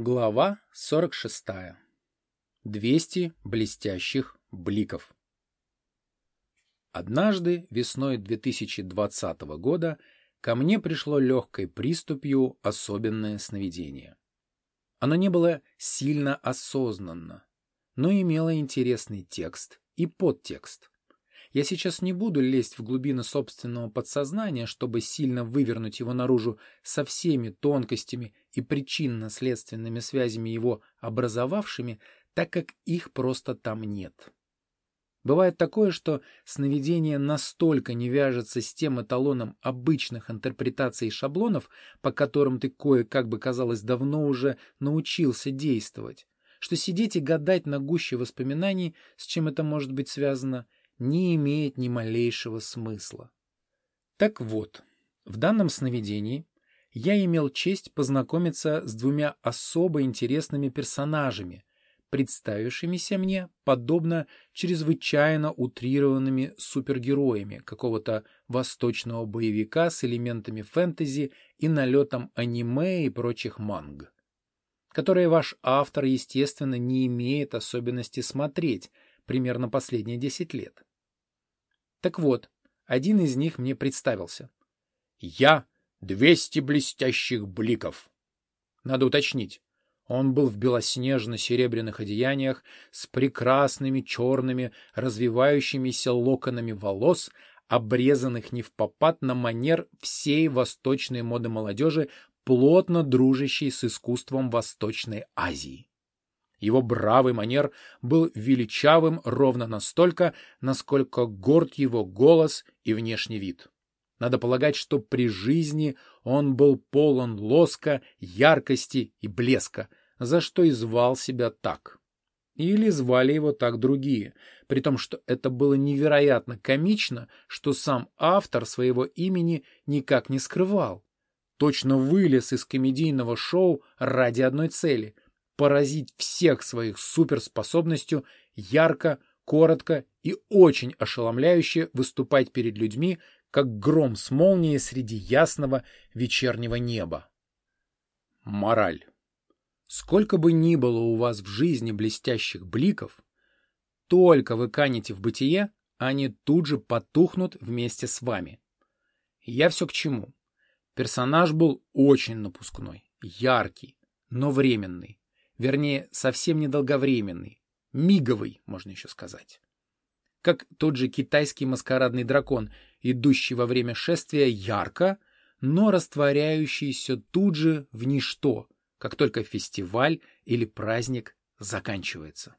Глава 46. 200 блестящих бликов. Однажды, весной 2020 года, ко мне пришло легкой приступью особенное сновидение. Оно не было сильно осознанно, но имело интересный текст и подтекст. Я сейчас не буду лезть в глубины собственного подсознания, чтобы сильно вывернуть его наружу со всеми тонкостями и причинно-следственными связями его образовавшими, так как их просто там нет. Бывает такое, что сновидение настолько не вяжется с тем эталоном обычных интерпретаций и шаблонов, по которым ты кое-как бы, казалось, давно уже научился действовать, что сидеть и гадать на гуще воспоминаний, с чем это может быть связано, не имеет ни малейшего смысла. Так вот, в данном сновидении я имел честь познакомиться с двумя особо интересными персонажами, представившимися мне подобно чрезвычайно утрированными супергероями какого-то восточного боевика с элементами фэнтези и налетом аниме и прочих манг, которые ваш автор, естественно, не имеет особенности смотреть примерно последние 10 лет. Так вот, один из них мне представился. «Я — двести блестящих бликов!» Надо уточнить. Он был в белоснежно-серебряных одеяниях с прекрасными черными развивающимися локонами волос, обрезанных не в попад на манер всей восточной моды молодежи, плотно дружащей с искусством Восточной Азии. Его бравый манер был величавым ровно настолько, насколько горд его голос и внешний вид. Надо полагать, что при жизни он был полон лоска, яркости и блеска, за что и звал себя так. Или звали его так другие, при том, что это было невероятно комично, что сам автор своего имени никак не скрывал. Точно вылез из комедийного шоу ради одной цели — поразить всех своих суперспособностью, ярко, коротко и очень ошеломляюще выступать перед людьми, как гром с молнией среди ясного вечернего неба. Мораль. Сколько бы ни было у вас в жизни блестящих бликов, только вы канете в бытие, они тут же потухнут вместе с вами. Я все к чему. Персонаж был очень напускной, яркий, но временный вернее, совсем недолговременный, миговый, можно еще сказать. Как тот же китайский маскарадный дракон, идущий во время шествия ярко, но растворяющийся тут же в ничто, как только фестиваль или праздник заканчивается.